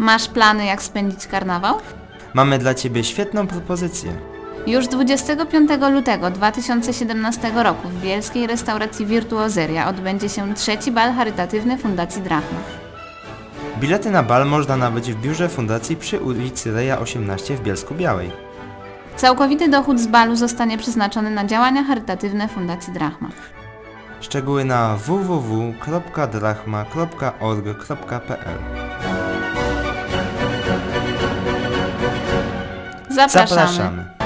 Masz plany jak spędzić karnawał? Mamy dla Ciebie świetną propozycję. Już 25 lutego 2017 roku w bielskiej restauracji Wirtuozeria odbędzie się trzeci bal charytatywny Fundacji Drachma. Bilety na bal można nabyć w biurze fundacji przy ulicy Reja 18 w Bielsku Białej. Całkowity dochód z balu zostanie przeznaczony na działania charytatywne Fundacji Drachma. Szczegóły na www.drachma.org.pl Zapraszamy. Zapraszamy.